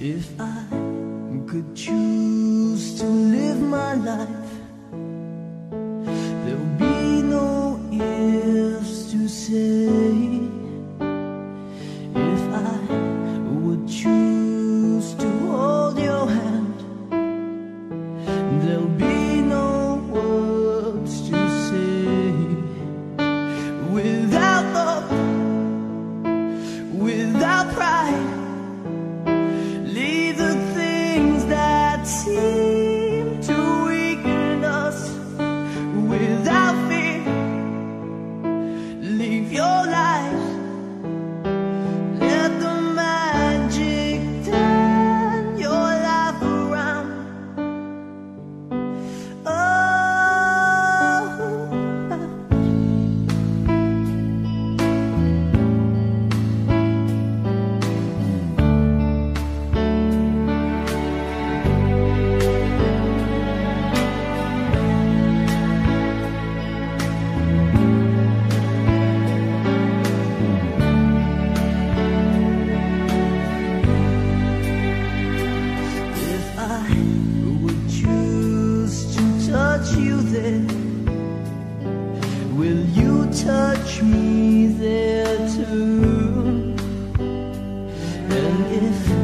If I could choose to live my life, there'll be no ifs to say. If I would choose to hold your hand, there'll be no words to say. Without love, without 的夜